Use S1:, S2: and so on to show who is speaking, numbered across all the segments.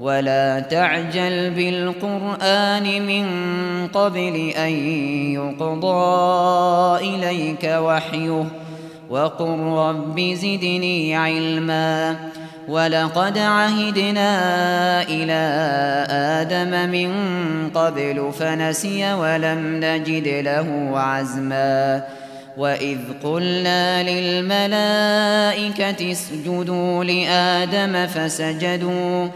S1: ولا تعجل بالقرآن من قبل أن يقضى إليك وحيه وقل رب زدني علما ولقد عهدنا إلى آدم من قبل فنسي ولم نجد له عزما وَإِذْ قُلْنَا لِلْمَلَائِكَةِ اسْجُدُوا لِآدَمَ فَسَجَدُوا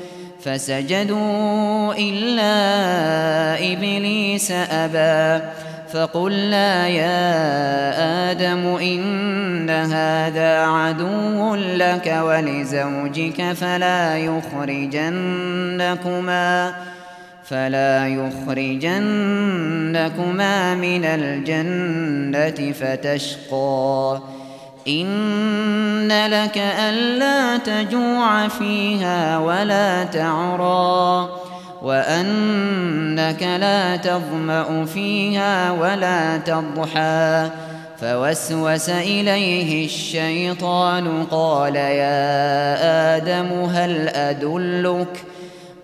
S1: فسجدوا إلا إبليس أبى فقلنا يا آدم إن هذا عدو لك ولزوجك فلا يخرجنكما فلا يخرجنكما من الجنة فتشقى ان لك الا تجوع فيها ولا تعرى وانك لا تظمأ فيها ولا تضحى فوسوس اليه الشيطان قال يا آدم هل ادلك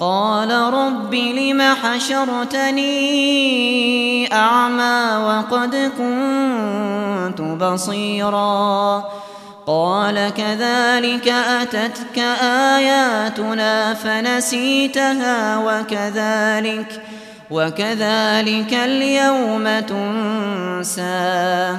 S1: قال رب لم حشرتني أعمى وقد كنت بصيرا قال كذلك أتتك آياتنا فنسيتها وكذلك وكذلك اليوم تنسى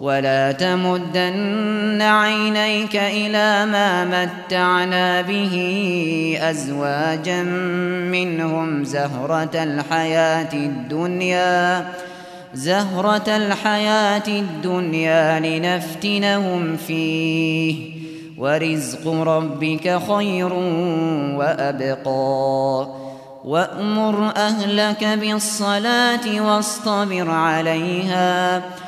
S1: ولا تمدن عينيك إلى ما متعنا به أزواجا منهم زهرة الحياة الدنيا زهرة الحياة الدنيا لنفتنهم فيه. ورزق ربك خير وأبقى. وأمر أهلك بالصلاة واصطبر عليها. عَلَيْهَا